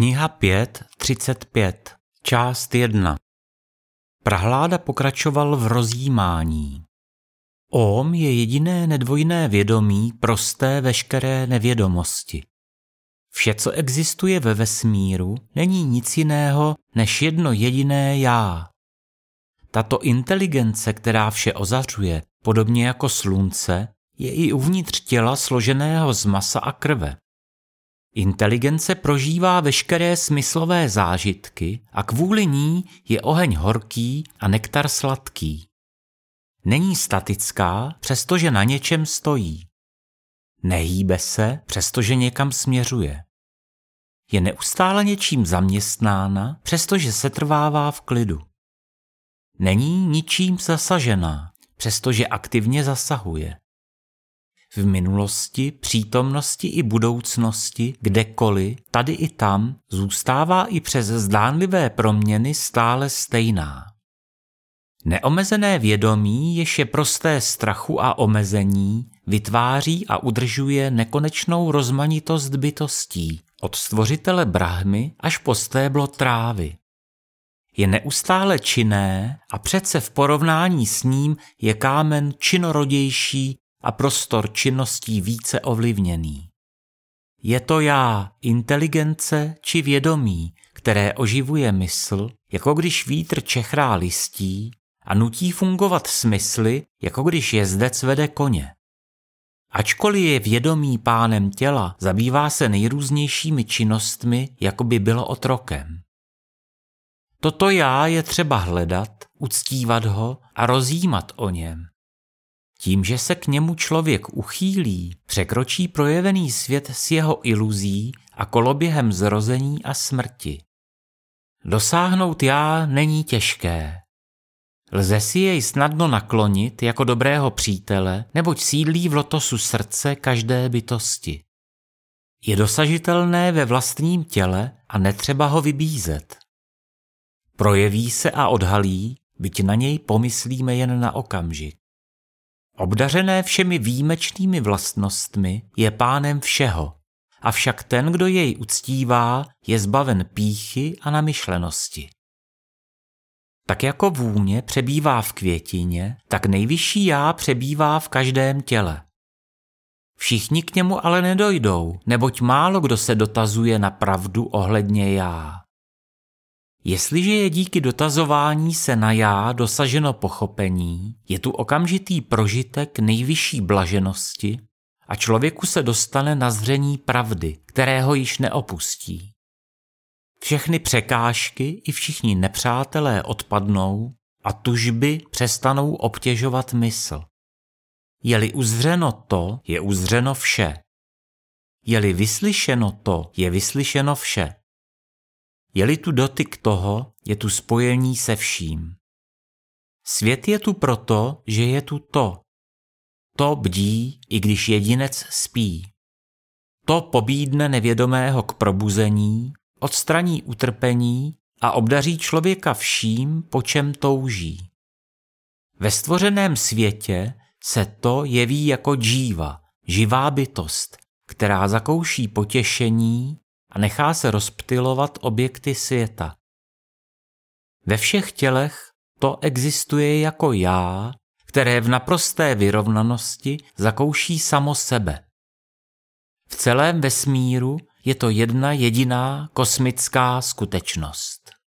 Kniha 5, 35, část 1 Prahláda pokračoval v rozjímání. Om je jediné nedvojné vědomí prosté veškeré nevědomosti. Vše, co existuje ve vesmíru, není nic jiného než jedno jediné já. Tato inteligence, která vše ozařuje, podobně jako slunce, je i uvnitř těla složeného z masa a krve. Inteligence prožívá veškeré smyslové zážitky a kvůli ní je oheň horký a nektar sladký. Není statická, přestože na něčem stojí. Nehýbe se, přestože někam směřuje. Je neustále něčím zaměstnána, přestože se trvává v klidu. Není ničím zasažená, přestože aktivně zasahuje v minulosti, přítomnosti i budoucnosti, kdekoliv, tady i tam, zůstává i přes zdánlivé proměny stále stejná. Neomezené vědomí, jež je prosté strachu a omezení, vytváří a udržuje nekonečnou rozmanitost bytostí, od stvořitele Brahmy až po stéblo trávy. Je neustále činné a přece v porovnání s ním je kámen činorodější a prostor činností více ovlivněný. Je to já, inteligence či vědomí, které oživuje mysl, jako když vítr čechrá listí a nutí fungovat smysly, jako když jezdec vede koně. Ačkoliv je vědomí pánem těla, zabývá se nejrůznějšími činnostmi, jako by bylo otrokem. Toto já je třeba hledat, uctívat ho a rozjímat o něm. Tím, že se k němu člověk uchýlí, překročí projevený svět s jeho iluzí a koloběhem zrození a smrti. Dosáhnout já není těžké. Lze si jej snadno naklonit jako dobrého přítele, neboť sídlí v lotosu srdce každé bytosti. Je dosažitelné ve vlastním těle a netřeba ho vybízet. Projeví se a odhalí, byť na něj pomyslíme jen na okamžik. Obdařené všemi výjimečnými vlastnostmi je pánem všeho, avšak ten, kdo jej uctívá, je zbaven píchy a namyšlenosti. Tak jako vůně přebývá v květině, tak nejvyšší já přebývá v každém těle. Všichni k němu ale nedojdou, neboť málo kdo se dotazuje na pravdu ohledně já. Jestliže je díky dotazování se na já dosaženo pochopení, je tu okamžitý prožitek nejvyšší blaženosti a člověku se dostane na zření pravdy, kterého již neopustí. Všechny překážky i všichni nepřátelé odpadnou a tužby přestanou obtěžovat mysl. Je-li uzřeno to, je uzřeno vše. Je-li vyslyšeno to, je vyslyšeno vše. Je-li tu dotyk toho, je tu spojení se vším. Svět je tu proto, že je tu to. To bdí, i když jedinec spí. To pobídne nevědomého k probuzení, odstraní utrpení a obdaří člověka vším, po čem touží. Ve stvořeném světě se to jeví jako džíva, živá bytost, která zakouší potěšení a nechá se rozptilovat objekty světa. Ve všech tělech to existuje jako já, které v naprosté vyrovnanosti zakouší samo sebe. V celém vesmíru je to jedna jediná kosmická skutečnost.